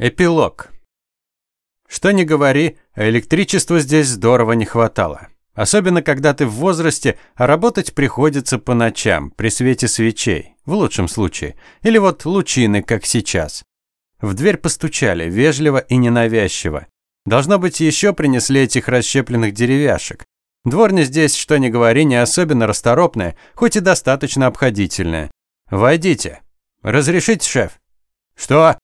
Эпилог. Что ни говори, электричества здесь здорово не хватало. Особенно, когда ты в возрасте, а работать приходится по ночам, при свете свечей, в лучшем случае. Или вот лучины, как сейчас. В дверь постучали, вежливо и ненавязчиво. Должно быть, еще принесли этих расщепленных деревяшек. Дворня здесь, что ни говори, не особенно расторопная, хоть и достаточно обходительная. «Войдите». «Разрешите, шеф?» «Что?»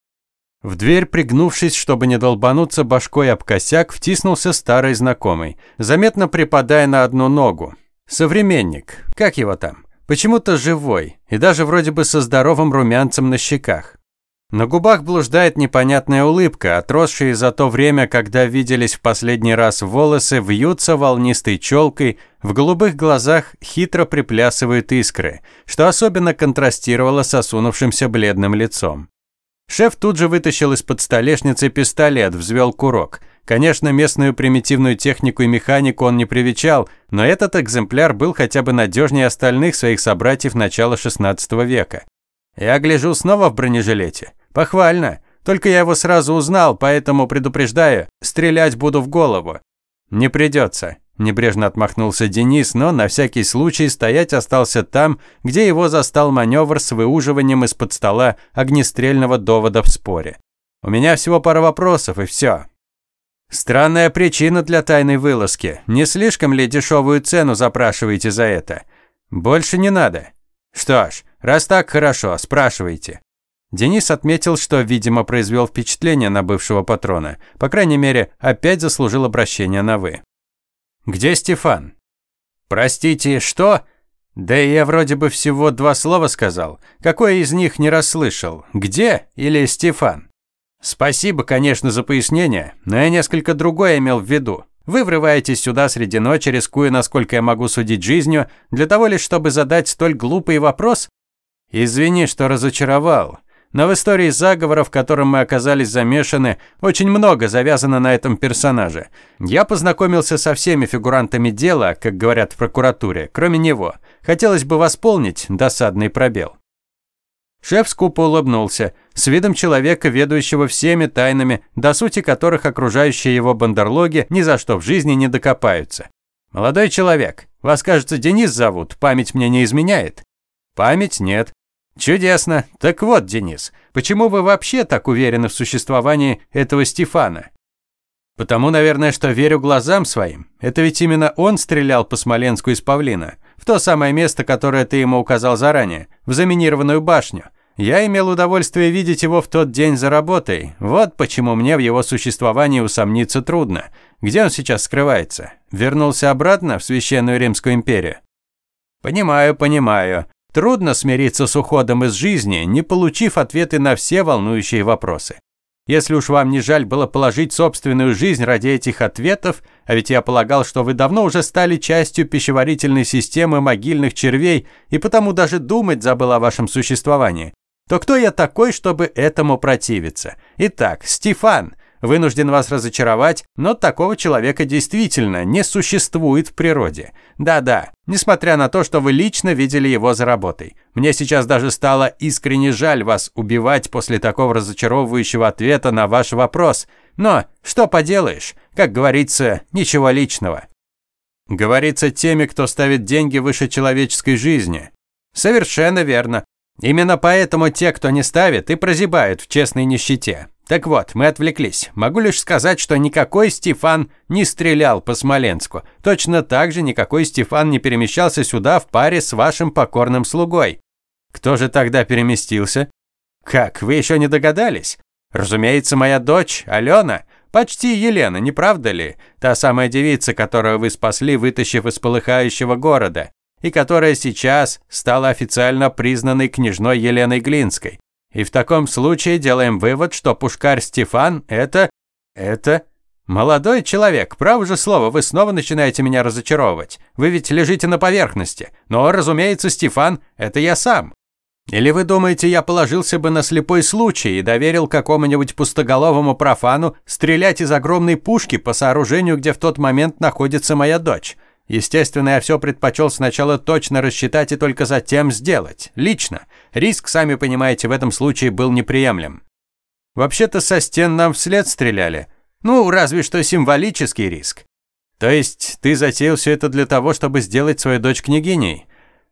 В дверь, пригнувшись, чтобы не долбануться башкой об косяк, втиснулся старый знакомый, заметно припадая на одну ногу. Современник. Как его там? Почему-то живой, и даже вроде бы со здоровым румянцем на щеках. На губах блуждает непонятная улыбка, отросшие за то время, когда виделись в последний раз волосы, вьются волнистой челкой, в голубых глазах хитро приплясывают искры, что особенно контрастировало с осунувшимся бледным лицом. Шеф тут же вытащил из-под столешницы пистолет, взвел курок. Конечно, местную примитивную технику и механику он не привечал, но этот экземпляр был хотя бы надежнее остальных своих собратьев начала 16 века. Я гляжу снова в бронежилете. Похвально. Только я его сразу узнал, поэтому предупреждаю, стрелять буду в голову. Не придется. Небрежно отмахнулся Денис, но на всякий случай стоять остался там, где его застал маневр с выуживанием из-под стола огнестрельного довода в споре. «У меня всего пара вопросов, и все». «Странная причина для тайной вылазки. Не слишком ли дешевую цену запрашиваете за это? Больше не надо. Что ж, раз так хорошо, спрашивайте». Денис отметил, что, видимо, произвел впечатление на бывшего патрона. По крайней мере, опять заслужил обращение на «вы». «Где Стефан?» «Простите, что?» «Да я вроде бы всего два слова сказал. Какое из них не расслышал? Где или Стефан?» «Спасибо, конечно, за пояснение, но я несколько другое имел в виду. Вы врываетесь сюда среди ночи, рискуя, насколько я могу судить жизнью, для того лишь, чтобы задать столь глупый вопрос? Извини, что разочаровал. Но в истории заговора, в котором мы оказались замешаны, очень много завязано на этом персонаже. Я познакомился со всеми фигурантами дела, как говорят в прокуратуре, кроме него. Хотелось бы восполнить досадный пробел. Шеф скупо улыбнулся, с видом человека, ведущего всеми тайнами, до сути которых окружающие его бандерлоги ни за что в жизни не докопаются. «Молодой человек, вас, кажется, Денис зовут, память мне не изменяет?» «Память нет. Чудесно. Так вот, Денис, почему вы вообще так уверены в существовании этого Стефана? Потому, наверное, что верю глазам своим. Это ведь именно он стрелял по Смоленску из павлина, в то самое место, которое ты ему указал заранее, в заминированную башню. Я имел удовольствие видеть его в тот день за работой. Вот почему мне в его существовании усомниться трудно. Где он сейчас скрывается? Вернулся обратно в Священную Римскую империю? Понимаю, понимаю. Трудно смириться с уходом из жизни, не получив ответы на все волнующие вопросы. Если уж вам не жаль было положить собственную жизнь ради этих ответов, а ведь я полагал, что вы давно уже стали частью пищеварительной системы могильных червей и потому даже думать забыл о вашем существовании, то кто я такой, чтобы этому противиться? Итак, Стефан, Вынужден вас разочаровать, но такого человека действительно не существует в природе. Да-да, несмотря на то, что вы лично видели его за работой. Мне сейчас даже стало искренне жаль вас убивать после такого разочаровывающего ответа на ваш вопрос. Но что поделаешь, как говорится, ничего личного. Говорится теми, кто ставит деньги выше человеческой жизни. Совершенно верно. Именно поэтому те, кто не ставит, и прозябают в честной нищете. Так вот, мы отвлеклись. Могу лишь сказать, что никакой Стефан не стрелял по Смоленску. Точно так же никакой Стефан не перемещался сюда в паре с вашим покорным слугой. Кто же тогда переместился? Как, вы еще не догадались? Разумеется, моя дочь, Алена. Почти Елена, не правда ли? Та самая девица, которую вы спасли, вытащив из полыхающего города. И которая сейчас стала официально признанной княжной Еленой Глинской. И в таком случае делаем вывод, что пушкарь Стефан – это… это… Молодой человек, право же слово, вы снова начинаете меня разочаровывать. Вы ведь лежите на поверхности. Но, разумеется, Стефан – это я сам. Или вы думаете, я положился бы на слепой случай и доверил какому-нибудь пустоголовому профану стрелять из огромной пушки по сооружению, где в тот момент находится моя дочь? Естественно, я все предпочел сначала точно рассчитать и только затем сделать. Лично. Риск, сами понимаете, в этом случае был неприемлем. Вообще-то со стен нам вслед стреляли. Ну, разве что символический риск. То есть ты затеял все это для того, чтобы сделать свою дочь княгиней?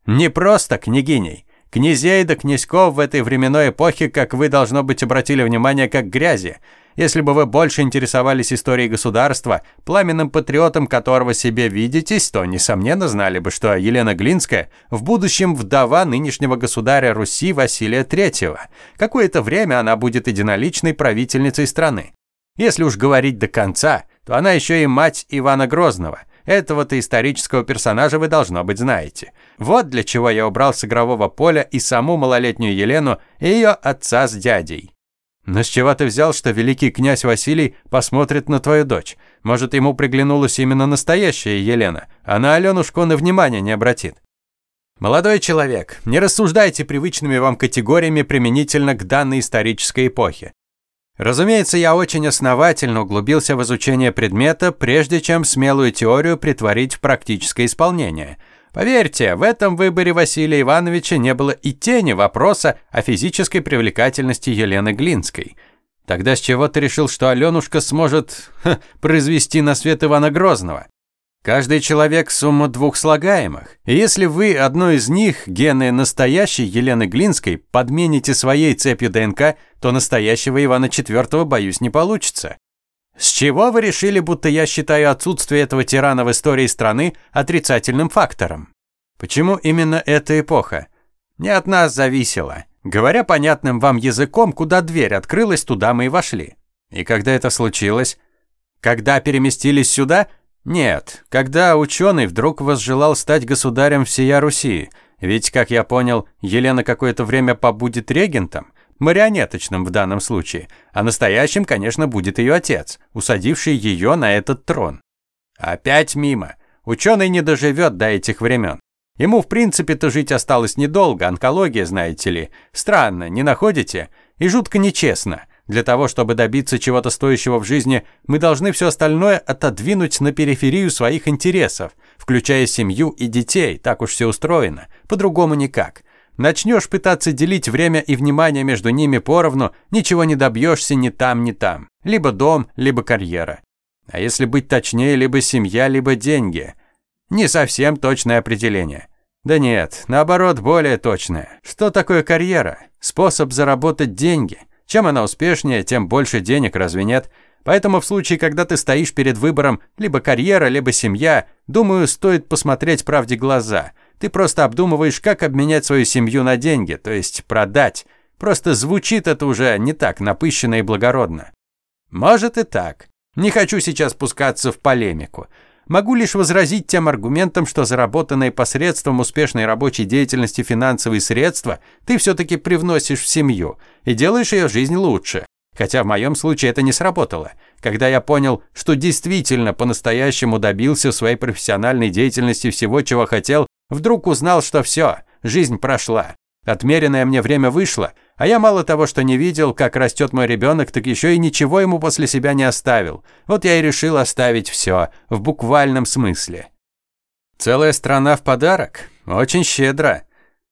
Не просто княгиней. Князей да князьков в этой временной эпохе, как вы, должно быть, обратили внимание, как грязи. Если бы вы больше интересовались историей государства, пламенным патриотом которого себе видитесь, то, несомненно, знали бы, что Елена Глинская в будущем вдова нынешнего государя Руси Василия III. Какое-то время она будет единоличной правительницей страны. Если уж говорить до конца, то она еще и мать Ивана Грозного. Этого-то исторического персонажа вы, должно быть, знаете. Вот для чего я убрал с игрового поля и саму малолетнюю Елену, и ее отца с дядей. Но с чего ты взял, что великий князь Василий посмотрит на твою дочь? Может, ему приглянулась именно настоящая Елена, а на Аленушку он и внимания не обратит. Молодой человек, не рассуждайте привычными вам категориями применительно к данной исторической эпохе. Разумеется, я очень основательно углубился в изучение предмета, прежде чем смелую теорию притворить в практическое исполнение – Поверьте, в этом выборе Василия Ивановича не было и тени вопроса о физической привлекательности Елены Глинской. Тогда с чего ты решил, что Аленушка сможет ха, произвести на свет Ивана Грозного? Каждый человек – сумма двух слагаемых. И если вы одну из них, гены настоящей Елены Глинской, подмените своей цепью ДНК, то настоящего Ивана IV, боюсь, не получится. С чего вы решили, будто я считаю отсутствие этого тирана в истории страны отрицательным фактором? Почему именно эта эпоха? Не от нас зависело. Говоря понятным вам языком, куда дверь открылась, туда мы и вошли. И когда это случилось? Когда переместились сюда? Нет, когда ученый вдруг возжелал стать государем всея Руси. Ведь, как я понял, Елена какое-то время побудет регентом марионеточным в данном случае, а настоящим, конечно, будет ее отец, усадивший ее на этот трон. Опять мимо. Ученый не доживет до этих времен. Ему, в принципе-то, жить осталось недолго, онкология, знаете ли. Странно, не находите? И жутко нечестно. Для того, чтобы добиться чего-то стоящего в жизни, мы должны все остальное отодвинуть на периферию своих интересов, включая семью и детей, так уж все устроено. По-другому никак. Начнешь пытаться делить время и внимание между ними поровну, ничего не добьешься ни там, ни там. Либо дом, либо карьера. А если быть точнее, либо семья, либо деньги. Не совсем точное определение. Да нет, наоборот, более точное. Что такое карьера? Способ заработать деньги. Чем она успешнее, тем больше денег, разве нет? Поэтому в случае, когда ты стоишь перед выбором либо карьера, либо семья, думаю, стоит посмотреть правде глаза – ты просто обдумываешь, как обменять свою семью на деньги, то есть продать. Просто звучит это уже не так напыщенно и благородно. Может и так. Не хочу сейчас пускаться в полемику. Могу лишь возразить тем аргументам, что заработанные посредством успешной рабочей деятельности финансовые средства ты все-таки привносишь в семью и делаешь ее жизнь лучше. Хотя в моем случае это не сработало. Когда я понял, что действительно по-настоящему добился в своей профессиональной деятельности всего, чего хотел, Вдруг узнал, что все, жизнь прошла. Отмеренное мне время вышло, а я мало того, что не видел, как растет мой ребенок, так еще и ничего ему после себя не оставил. Вот я и решил оставить все, в буквальном смысле. Целая страна в подарок? Очень щедро.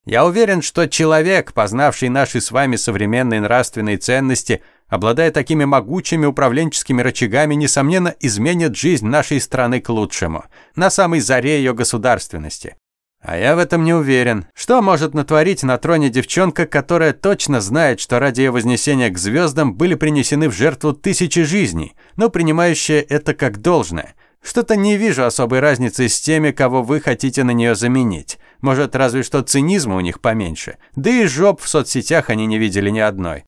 Я уверен, что человек, познавший наши с вами современные нравственные ценности, обладая такими могучими управленческими рычагами, несомненно, изменит жизнь нашей страны к лучшему, на самой заре ее государственности. А я в этом не уверен. Что может натворить на троне девчонка, которая точно знает, что ради ее вознесения к звездам были принесены в жертву тысячи жизней, но принимающая это как должное? Что-то не вижу особой разницы с теми, кого вы хотите на нее заменить. Может, разве что цинизма у них поменьше. Да и жоп в соцсетях они не видели ни одной.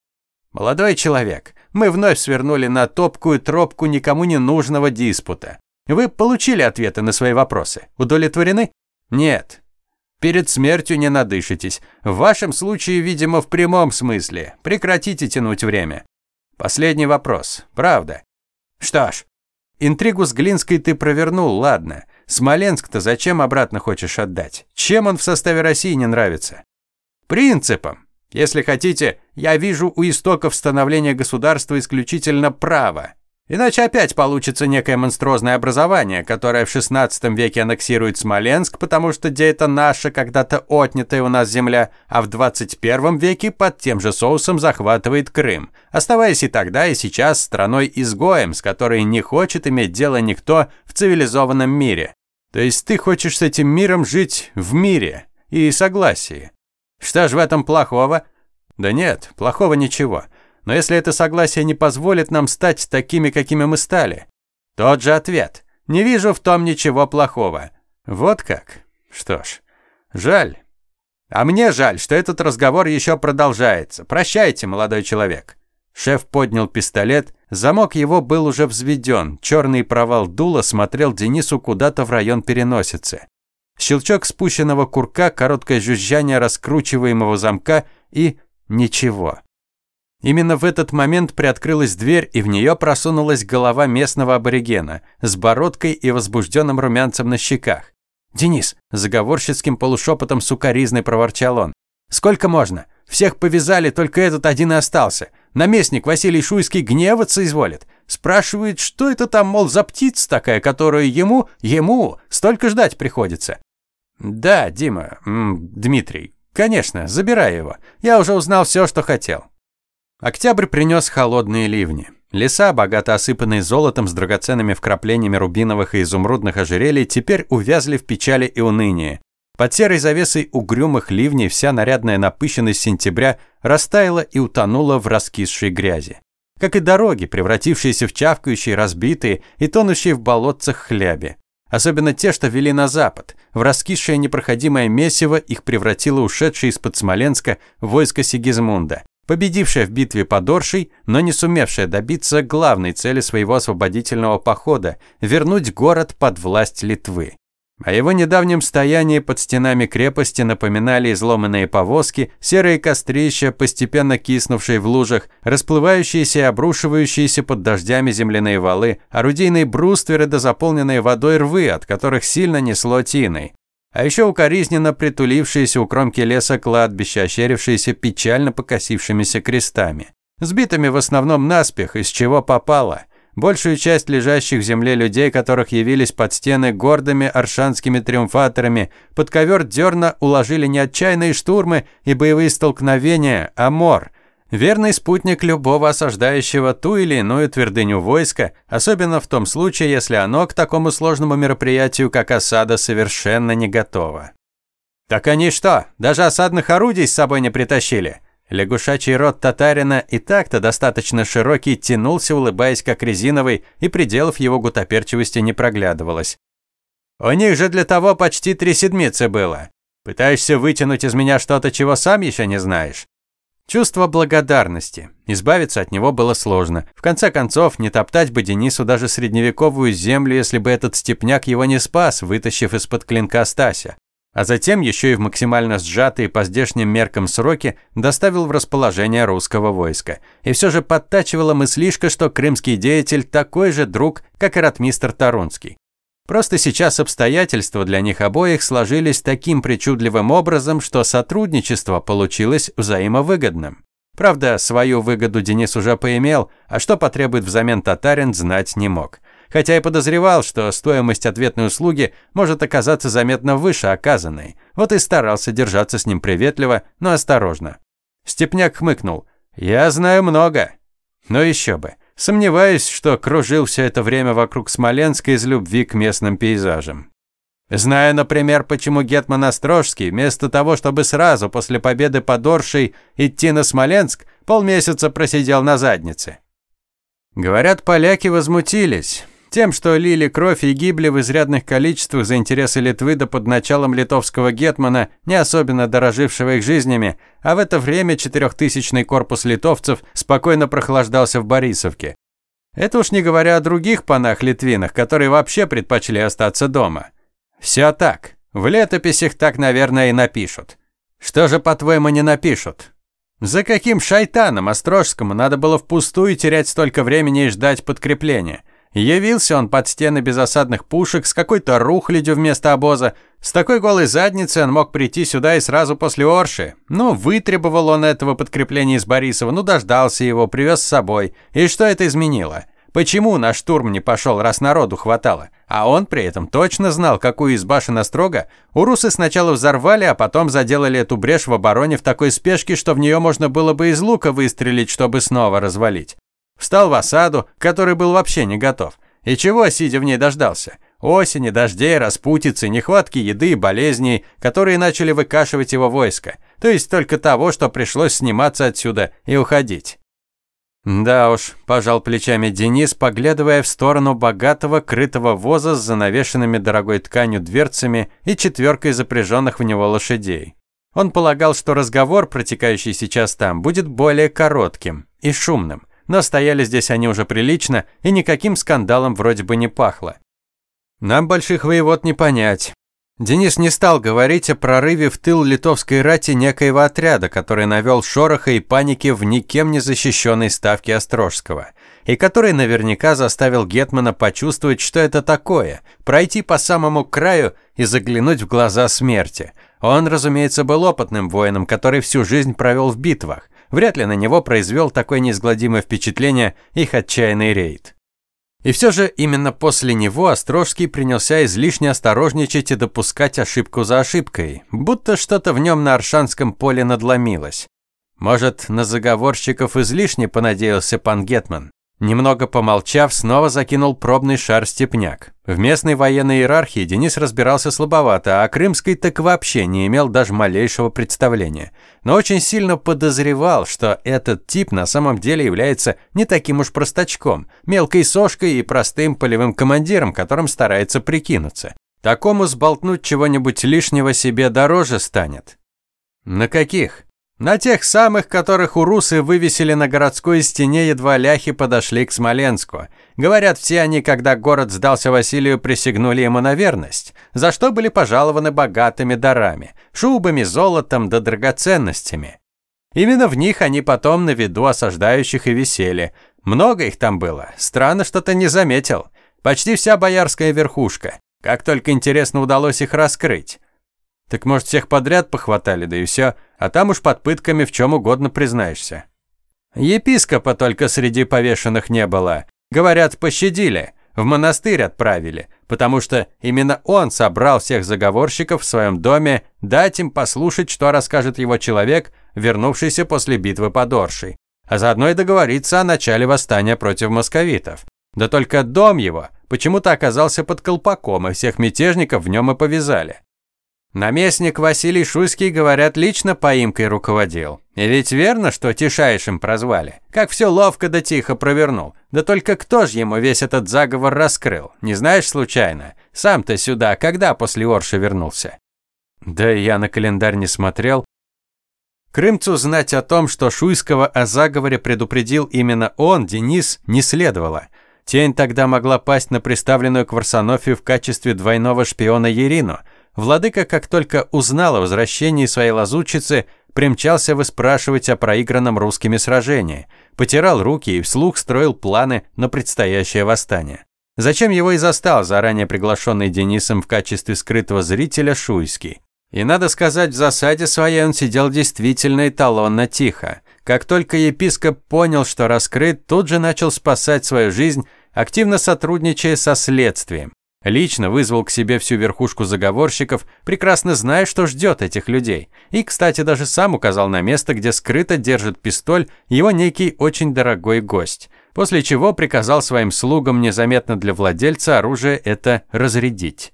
Молодой человек, мы вновь свернули на топкую тропку никому не нужного диспута. Вы получили ответы на свои вопросы? Удовлетворены? Нет, Перед смертью не надышитесь. В вашем случае, видимо, в прямом смысле. Прекратите тянуть время. Последний вопрос. Правда? Что ж, интригу с Глинской ты провернул, ладно. Смоленск-то зачем обратно хочешь отдать? Чем он в составе России не нравится? Принципом. Если хотите, я вижу у истоков становления государства исключительно право. Иначе опять получится некое монструозное образование, которое в 16 веке аннексирует Смоленск, потому что где это наша, когда-то отнятая у нас земля, а в 21 веке под тем же соусом захватывает Крым, оставаясь и тогда, и сейчас страной-изгоем, с которой не хочет иметь дело никто в цивилизованном мире. То есть ты хочешь с этим миром жить в мире и согласии. Что ж в этом плохого? Да нет, плохого ничего. Но если это согласие не позволит нам стать такими, какими мы стали? Тот же ответ. Не вижу в том ничего плохого. Вот как? Что ж, жаль. А мне жаль, что этот разговор еще продолжается. Прощайте, молодой человек. Шеф поднял пистолет, замок его был уже взведен, черный провал дула смотрел Денису куда-то в район переносицы. Щелчок спущенного курка, короткое жужжание раскручиваемого замка и ничего. Именно в этот момент приоткрылась дверь, и в нее просунулась голова местного аборигена с бородкой и возбужденным румянцем на щеках. «Денис!» – заговорщицким полушепотом сукаризной проворчал он. «Сколько можно? Всех повязали, только этот один и остался. Наместник Василий Шуйский гневаться изволит. Спрашивает, что это там, мол, за птица такая, которую ему, ему столько ждать приходится». «Да, Дима, Дмитрий, конечно, забирай его. Я уже узнал все, что хотел». Октябрь принес холодные ливни. Леса, богато осыпанные золотом с драгоценными вкраплениями рубиновых и изумрудных ожерелий, теперь увязли в печали и унынии. Под серой завесой угрюмых ливней вся нарядная напыщенность сентября растаяла и утонула в раскисшей грязи. Как и дороги, превратившиеся в чавкающие, разбитые и тонущие в болотцах хляби. Особенно те, что вели на запад. В раскисшее непроходимое месиво их превратило ушедшее из-под Смоленска войско Сигизмунда победившая в битве под Оршей, но не сумевшая добиться главной цели своего освободительного похода – вернуть город под власть Литвы. О его недавнем стоянии под стенами крепости напоминали изломанные повозки, серые кострища, постепенно киснувшие в лужах, расплывающиеся и обрушивающиеся под дождями земляные валы, орудийные брустверы да заполненные водой рвы, от которых сильно несло тиной. А еще укоризненно притулившиеся у кромки леса кладбища, ощерившиеся печально покосившимися крестами. Сбитыми в основном наспех, из чего попало. Большую часть лежащих в земле людей, которых явились под стены гордыми аршанскими триумфаторами, под ковер дерна уложили не отчаянные штурмы и боевые столкновения, а мор – Верный спутник любого осаждающего ту или иную твердыню войска, особенно в том случае, если оно к такому сложному мероприятию, как осада, совершенно не готово. «Так они что, даже осадных орудий с собой не притащили?» Лягушачий рот татарина и так-то достаточно широкий тянулся, улыбаясь как резиновый, и пределов его гутоперчивости не проглядывалось. «У них же для того почти три седмицы было. Пытаешься вытянуть из меня что-то, чего сам еще не знаешь?» Чувство благодарности. Избавиться от него было сложно. В конце концов, не топтать бы Денису даже средневековую землю, если бы этот степняк его не спас, вытащив из-под клинка Стася. А затем еще и в максимально сжатые по здешним меркам сроки доставил в расположение русского войска. И все же подтачивала мыслишка, что крымский деятель такой же друг, как и ратмистр Тарунский. Просто сейчас обстоятельства для них обоих сложились таким причудливым образом, что сотрудничество получилось взаимовыгодным. Правда, свою выгоду Денис уже поимел, а что потребует взамен татарин, знать не мог. Хотя и подозревал, что стоимость ответной услуги может оказаться заметно выше оказанной. Вот и старался держаться с ним приветливо, но осторожно. Степняк хмыкнул. «Я знаю много». «Но еще бы. Сомневаюсь, что кружил все это время вокруг Смоленска из любви к местным пейзажам. Знаю, например, почему Гетман Острожский, вместо того, чтобы сразу после победы под Оршей идти на Смоленск, полмесяца просидел на заднице. Говорят, поляки возмутились. Тем, что лили кровь и гибли в изрядных количествах за интересы Литвы да под началом литовского гетмана, не особенно дорожившего их жизнями, а в это время четырехтысячный корпус литовцев спокойно прохлаждался в Борисовке. Это уж не говоря о других панах-литвинах, которые вообще предпочли остаться дома. Все так. В летописях так, наверное, и напишут. Что же, по-твоему, не напишут? За каким шайтаном Острожскому надо было впустую терять столько времени и ждать подкрепления? Явился он под стены без осадных пушек с какой-то рухлядью вместо обоза. С такой голой задницей он мог прийти сюда и сразу после Орши. Ну, вытребовал он этого подкрепления из Борисова, ну, дождался его, привез с собой. И что это изменило? Почему на штурм не пошел, раз народу хватало? А он при этом точно знал, какую из башен Острога урусы сначала взорвали, а потом заделали эту брешь в обороне в такой спешке, что в нее можно было бы из лука выстрелить, чтобы снова развалить. Встал в осаду, который был вообще не готов. И чего, сидя в ней, дождался? Осени, дождей, распутицы, нехватки еды и болезней, которые начали выкашивать его войско. То есть только того, что пришлось сниматься отсюда и уходить. Да уж, пожал плечами Денис, поглядывая в сторону богатого крытого воза с занавешенными дорогой тканью дверцами и четверкой запряженных в него лошадей. Он полагал, что разговор, протекающий сейчас там, будет более коротким и шумным, но стояли здесь они уже прилично, и никаким скандалом вроде бы не пахло. Нам больших воевод не понять. Денис не стал говорить о прорыве в тыл литовской рати некоего отряда, который навел шороха и паники в никем не защищенной ставке Острожского, и который наверняка заставил Гетмана почувствовать, что это такое, пройти по самому краю и заглянуть в глаза смерти. Он, разумеется, был опытным воином, который всю жизнь провел в битвах. Вряд ли на него произвел такое неизгладимое впечатление их отчаянный рейд. И все же именно после него Острожский принялся излишне осторожничать и допускать ошибку за ошибкой, будто что-то в нем на Аршанском поле надломилось. Может, на заговорщиков излишне понадеялся пан Гетман. Немного помолчав, снова закинул пробный шар степняк. В местной военной иерархии Денис разбирался слабовато, а крымской так вообще не имел даже малейшего представления. Но очень сильно подозревал, что этот тип на самом деле является не таким уж простачком, мелкой сошкой и простым полевым командиром, которым старается прикинуться. Такому сболтнуть чего-нибудь лишнего себе дороже станет. На каких? На тех самых, которых урусы вывесили на городской стене, едва ляхи подошли к Смоленску. Говорят, все они, когда город сдался Василию, присягнули ему на верность, за что были пожалованы богатыми дарами, шубами, золотом да драгоценностями. Именно в них они потом на виду осаждающих и висели. Много их там было, странно, что ты не заметил. Почти вся боярская верхушка. Как только интересно удалось их раскрыть. Так может всех подряд похватали, да и все, а там уж под пытками в чем угодно признаешься. Епископа только среди повешенных не было. Говорят, пощадили, в монастырь отправили, потому что именно он собрал всех заговорщиков в своем доме дать им послушать, что расскажет его человек, вернувшийся после битвы под Оршей, а заодно и договориться о начале восстания против московитов. Да только дом его почему-то оказался под колпаком, и всех мятежников в нем и повязали. Наместник Василий Шуйский, говорят, лично поимкой руководил. И ведь верно, что Тишайшим прозвали. Как все ловко да тихо провернул. Да только кто ж ему весь этот заговор раскрыл? Не знаешь случайно? Сам-то сюда когда после Орши вернулся? Да я на календарь не смотрел. Крымцу знать о том, что Шуйского о заговоре предупредил именно он, Денис, не следовало. Тень тогда могла пасть на приставленную к Варсонофию в качестве двойного шпиона Ерину – Владыка, как только узнал о возвращении своей лазутчицы, примчался выспрашивать о проигранном русскими сражении, потирал руки и вслух строил планы на предстоящее восстание. Зачем его и застал заранее приглашенный Денисом в качестве скрытого зрителя Шуйский. И надо сказать, в засаде своей он сидел действительно эталонно тихо. Как только епископ понял, что раскрыт, тут же начал спасать свою жизнь, активно сотрудничая со следствием. Лично вызвал к себе всю верхушку заговорщиков, прекрасно зная, что ждет этих людей. И, кстати, даже сам указал на место, где скрыто держит пистоль его некий очень дорогой гость. После чего приказал своим слугам незаметно для владельца оружия это разрядить.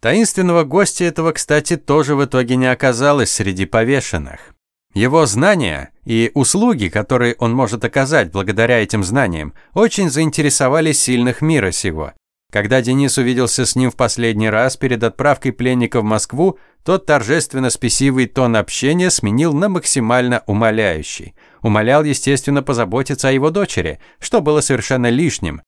Таинственного гостя этого, кстати, тоже в итоге не оказалось среди повешенных. Его знания и услуги, которые он может оказать благодаря этим знаниям, очень заинтересовали сильных мира сего. Когда Денис увиделся с ним в последний раз перед отправкой пленника в Москву, тот торжественно спесивый тон общения сменил на максимально умоляющий. Умолял, естественно, позаботиться о его дочери, что было совершенно лишним.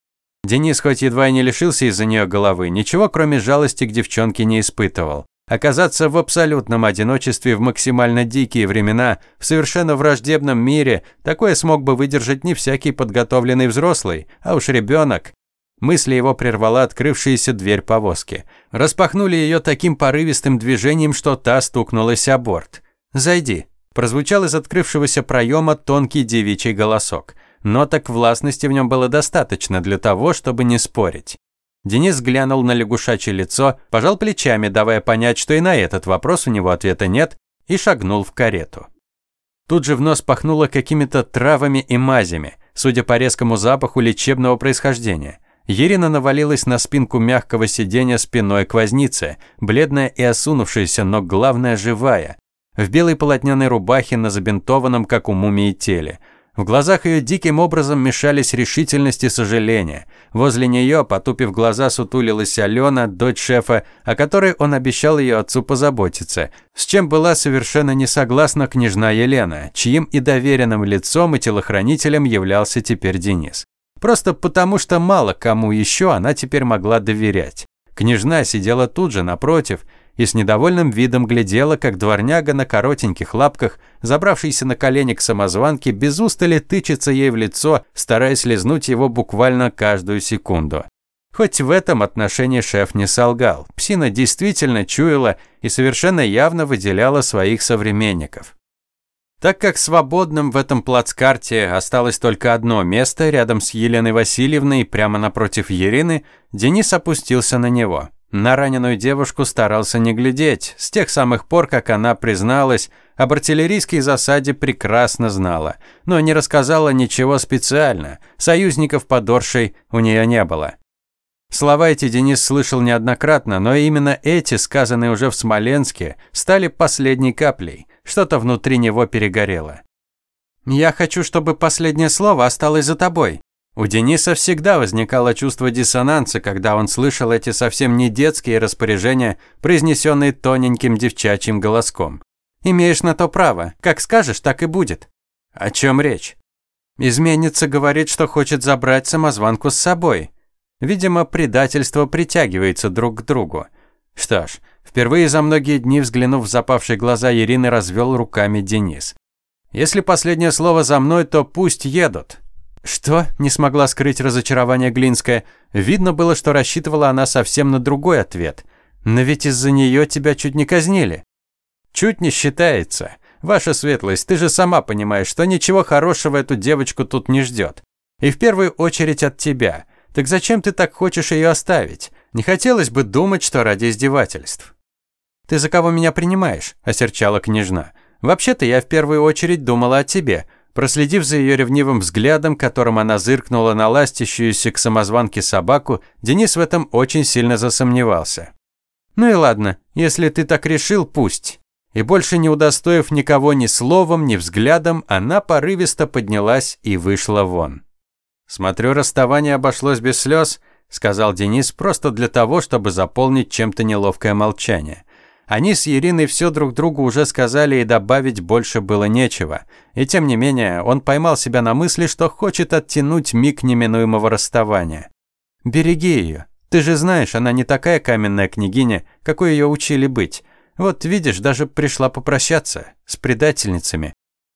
Денис хоть едва и не лишился из-за нее головы, ничего кроме жалости к девчонке не испытывал. Оказаться в абсолютном одиночестве в максимально дикие времена, в совершенно враждебном мире, такое смог бы выдержать не всякий подготовленный взрослый, а уж ребенок. Мысли его прервала открывшаяся дверь повозки. Распахнули ее таким порывистым движением, что та стукнулась о борт. «Зайди», – прозвучал из открывшегося проема тонкий девичий голосок. но так властности в нем было достаточно для того, чтобы не спорить. Денис глянул на лягушачье лицо, пожал плечами, давая понять, что и на этот вопрос у него ответа нет, и шагнул в карету. Тут же в нос пахнуло какими-то травами и мазями, судя по резкому запаху лечебного происхождения. Ирина навалилась на спинку мягкого сиденья спиной к вознице, бледная и осунувшаяся, но главное живая, в белой полотняной рубахе на забинтованном, как у мумии, теле – в глазах ее диким образом мешались решительность и сожаление. Возле нее, потупив глаза, сутулилась Алена, дочь шефа, о которой он обещал ее отцу позаботиться, с чем была совершенно не согласна княжна Елена, чьим и доверенным лицом и телохранителем являлся теперь Денис. Просто потому, что мало кому еще она теперь могла доверять. Княжна сидела тут же, напротив, и с недовольным видом глядела, как дворняга на коротеньких лапках, забравшийся на колени к самозванке, без устали тычется ей в лицо, стараясь лизнуть его буквально каждую секунду. Хоть в этом отношении шеф не солгал. Псина действительно чуяла и совершенно явно выделяла своих современников. Так как свободным в этом плацкарте осталось только одно место рядом с Еленой Васильевной прямо напротив Ирины, Денис опустился на него. На раненую девушку старался не глядеть, с тех самых пор, как она призналась, об артиллерийской засаде прекрасно знала, но не рассказала ничего специально, союзников подоршей у нее не было. Слова эти Денис слышал неоднократно, но именно эти, сказанные уже в Смоленске, стали последней каплей, что-то внутри него перегорело. «Я хочу, чтобы последнее слово осталось за тобой», у Дениса всегда возникало чувство диссонанса, когда он слышал эти совсем не детские распоряжения, произнесенные тоненьким девчачьим голоском. «Имеешь на то право. Как скажешь, так и будет». «О чем речь?» Изменница говорит, что хочет забрать самозванку с собой. Видимо, предательство притягивается друг к другу. Что ж, впервые за многие дни, взглянув в запавшие глаза Ирины, развел руками Денис. «Если последнее слово за мной, то пусть едут. «Что?» – не смогла скрыть разочарование Глинская. Видно было, что рассчитывала она совсем на другой ответ. «Но ведь из-за нее тебя чуть не казнили». «Чуть не считается. Ваша светлость, ты же сама понимаешь, что ничего хорошего эту девочку тут не ждет. И в первую очередь от тебя. Так зачем ты так хочешь ее оставить? Не хотелось бы думать, что ради издевательств». «Ты за кого меня принимаешь?» – осерчала княжна. «Вообще-то я в первую очередь думала о тебе». Проследив за ее ревнивым взглядом, которым она зыркнула на ластящуюся к самозванке собаку, Денис в этом очень сильно засомневался. «Ну и ладно, если ты так решил, пусть». И больше не удостоив никого ни словом, ни взглядом, она порывисто поднялась и вышла вон. «Смотрю, расставание обошлось без слез», – сказал Денис просто для того, чтобы заполнить чем-то неловкое молчание. Они с Ириной все друг другу уже сказали и добавить больше было нечего. И тем не менее, он поймал себя на мысли, что хочет оттянуть миг неминуемого расставания. «Береги ее. Ты же знаешь, она не такая каменная княгиня, какой ее учили быть. Вот видишь, даже пришла попрощаться с предательницами.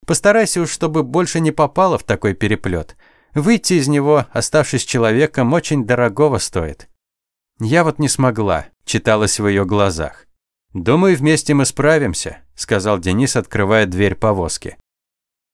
Постарайся уж, чтобы больше не попала в такой переплет. Выйти из него, оставшись человеком, очень дорогого стоит». «Я вот не смогла», читалось в ее глазах. «Думаю, вместе мы справимся», – сказал Денис, открывая дверь повозки.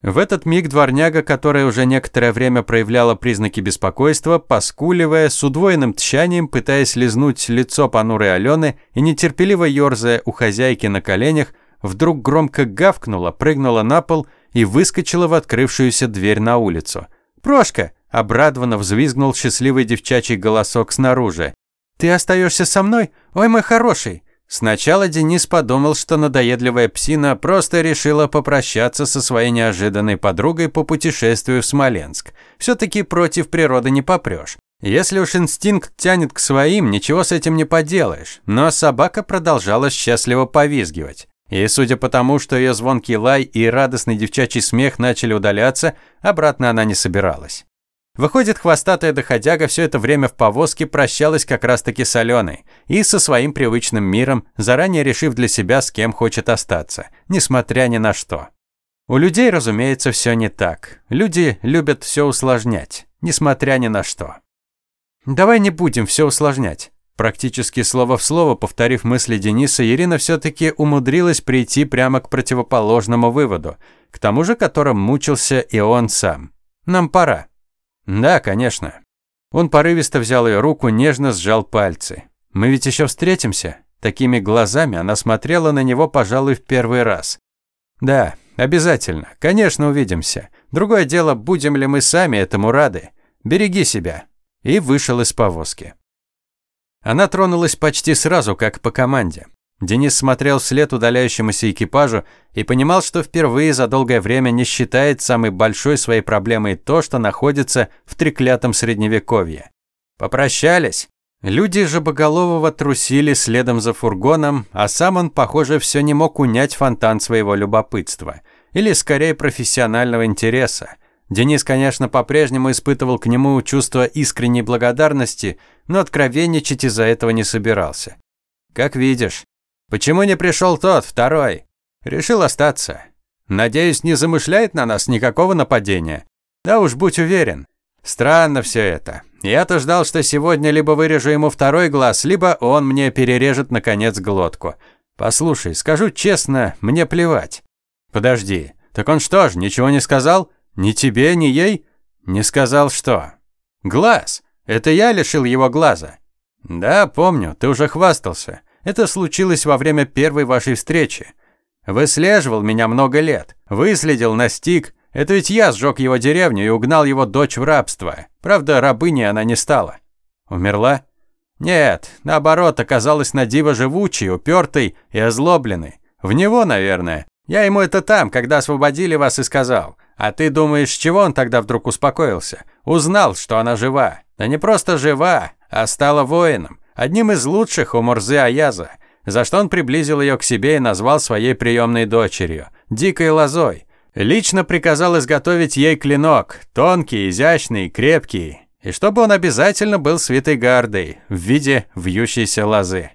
В этот миг дворняга, которая уже некоторое время проявляла признаки беспокойства, поскуливая, с удвоенным тщанием, пытаясь лизнуть лицо понурой Алены и нетерпеливо ерзая у хозяйки на коленях, вдруг громко гавкнула, прыгнула на пол и выскочила в открывшуюся дверь на улицу. «Прошка!» – обрадованно взвизгнул счастливый девчачий голосок снаружи. «Ты остаешься со мной? Ой, мой хороший!» Сначала Денис подумал, что надоедливая псина просто решила попрощаться со своей неожиданной подругой по путешествию в Смоленск. Все-таки против природы не попрешь. Если уж инстинкт тянет к своим, ничего с этим не поделаешь. Но собака продолжала счастливо повизгивать. И судя по тому, что ее звонкий лай и радостный девчачий смех начали удаляться, обратно она не собиралась. Выходит, хвостатая доходяга все это время в повозке прощалась как раз-таки с Аленой и со своим привычным миром, заранее решив для себя, с кем хочет остаться, несмотря ни на что. У людей, разумеется, все не так. Люди любят все усложнять, несмотря ни на что. Давай не будем все усложнять. Практически слово в слово, повторив мысли Дениса, Ирина все-таки умудрилась прийти прямо к противоположному выводу, к тому же, которым мучился и он сам. Нам пора». «Да, конечно». Он порывисто взял ее руку, нежно сжал пальцы. «Мы ведь еще встретимся?» Такими глазами она смотрела на него, пожалуй, в первый раз. «Да, обязательно. Конечно, увидимся. Другое дело, будем ли мы сами этому рады. Береги себя». И вышел из повозки. Она тронулась почти сразу, как по команде. Денис смотрел вслед удаляющемуся экипажу и понимал, что впервые за долгое время не считает самой большой своей проблемой то, что находится в треклятом средневековье. Попрощались. Люди же Боголового трусили следом за фургоном, а сам он, похоже, все не мог унять фонтан своего любопытства. Или, скорее, профессионального интереса. Денис, конечно, по-прежнему испытывал к нему чувство искренней благодарности, но откровенничать из-за этого не собирался. «Как видишь, Почему не пришел тот, второй? Решил остаться. Надеюсь, не замышляет на нас никакого нападения. Да уж, будь уверен. Странно все это. Я-то ждал, что сегодня либо вырежу ему второй глаз, либо он мне перережет, наконец, глотку. Послушай, скажу честно, мне плевать. Подожди, так он что ж, ничего не сказал? Ни тебе, ни ей? Не сказал что? Глаз. Это я лишил его глаза. Да, помню, ты уже хвастался. Это случилось во время первой вашей встречи. Выслеживал меня много лет. Выследил, настиг. Это ведь я сжег его деревню и угнал его дочь в рабство. Правда, рабыней она не стала. Умерла? Нет, наоборот, оказалась на диво живучей, упертой и озлобленной. В него, наверное. Я ему это там, когда освободили вас, и сказал. А ты думаешь, с чего он тогда вдруг успокоился? Узнал, что она жива. Да не просто жива, а стала воином одним из лучших у Мурзы Аяза, за что он приблизил ее к себе и назвал своей приемной дочерью, дикой лозой. Лично приказал изготовить ей клинок, тонкий, изящный, крепкий, и чтобы он обязательно был свитой гардой в виде вьющейся лозы.